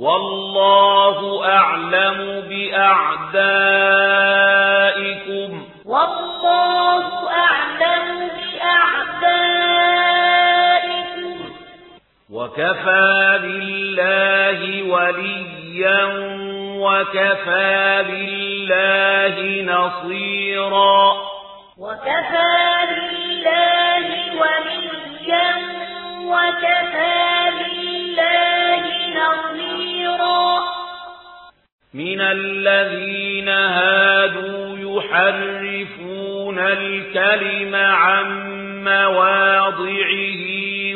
والله أعلم بأعدائكم. والله أعلم بأعدائكم. وكفى بالله وليا وكفى بالله نصيرا. وكفى بالله وليا وكفى بالله من الذين هادوا يحرفون الكلم عَمَّا وَاضِعِهِ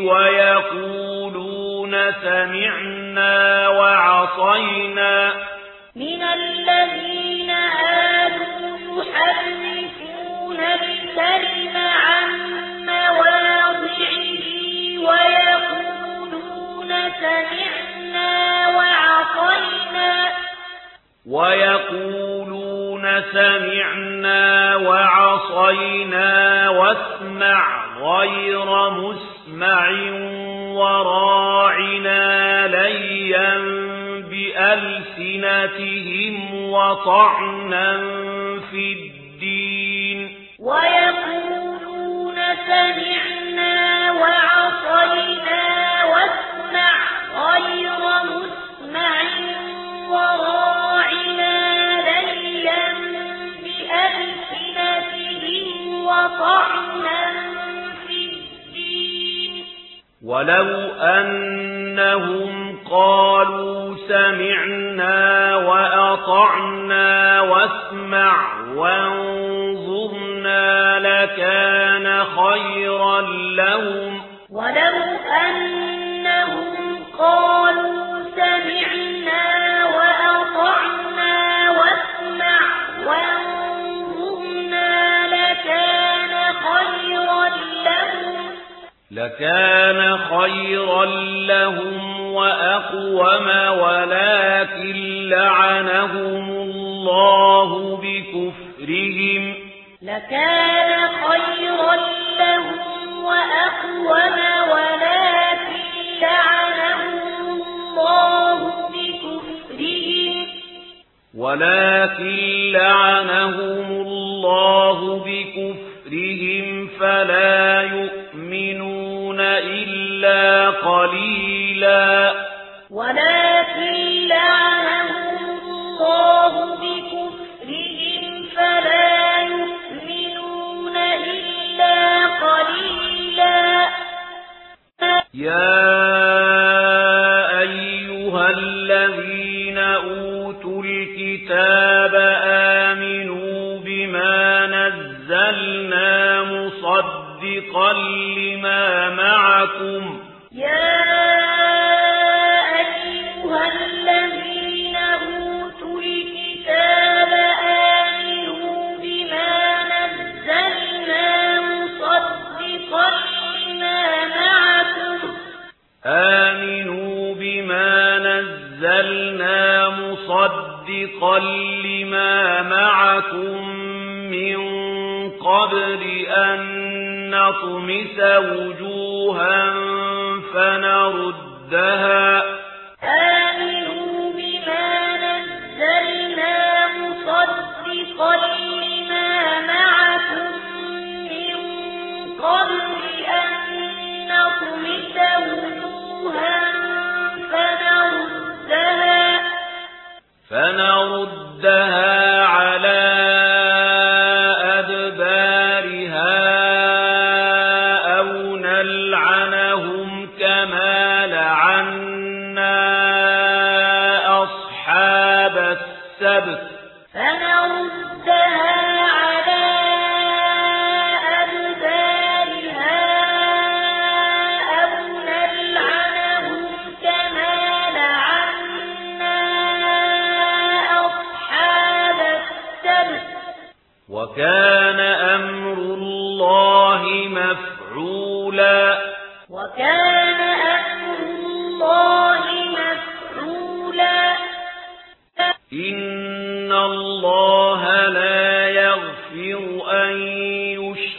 ويقولون سمعنا وعصينا من الذين هادوا يحرفون الكلم عَمَّا وَاضِعِهِ ويقولون سمعنا ويقولون سمعنا وعصينا واسمع غير مسمع وراعنا ليا بألسنتهم وطعنا في الدين ويقولون سمعنا أنهم قالوا سمعنا وأطعنا واسمع وانظرنا لكان خيرا لهم لكان خيرا لهم وأقوم ولكن لعنهم الله بكفرهم. لكان خيرا لهم وأقوم ولكن لعنهم الله بكفرهم. ولكن إلا قليلا ولكن لعنهم الله بكفرهم فلا يؤمنون إلا قليلا يا لكم يا أيها الذين أوتوا الكتاب آمنوا بما نزلنا مصدقا لما معكم آمنوا بما نزلنا مصدقا نطمس وجوها فنردها. آمنوا بما نزلنا مصدقا لما معكم من قبل أن نطمس وجوها فنردها. فنردها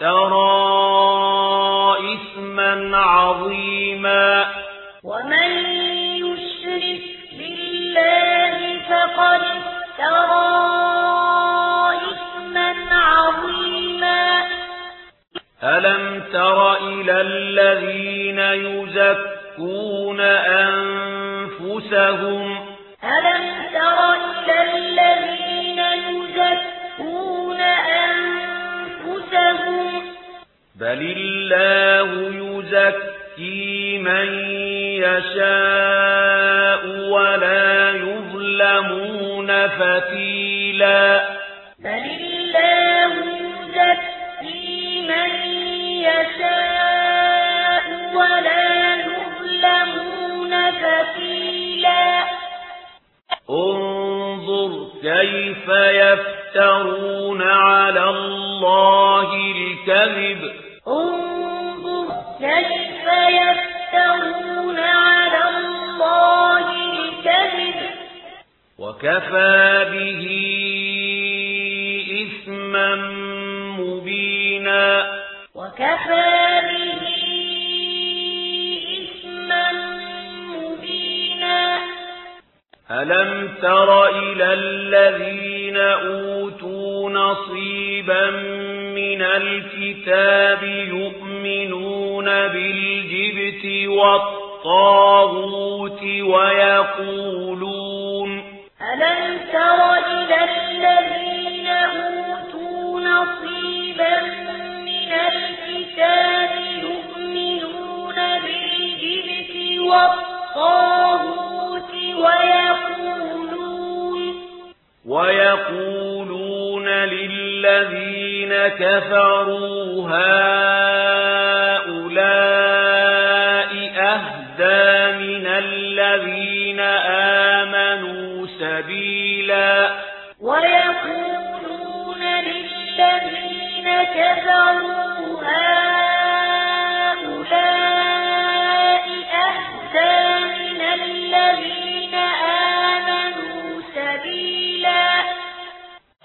ترى إثما عظيما. ومن يشرك بالله فقد ترى إثما عظيما. ألم تر إلى الذين يزكون أنفسهم؟ ألم تر إلى الذين يزكون بل الله يزكي من يشاء ولا يظلمون فتيلا بل الله يزكي من يشاء ولا يظلمون فتيلا انظر كيف يفترون على الله الكذب انظر انظر كيف يفترون على الله الكذب. وكفى به إثما مبينا. وكفى به إثما مبينا. ألم تر إلى الذين أوتوا نصيبا من الكتاب يؤمنون بالجبت والطاغوت ويقولون ألم تر إلى الذين أوتوا نصيبا من الكتاب يؤمنون بالجبت والطاغوت ويقولون ويقولون للذين الذين كفروا هؤلاء أهدى من الذين آمنوا سبيلا. ويقولون للذين كفروا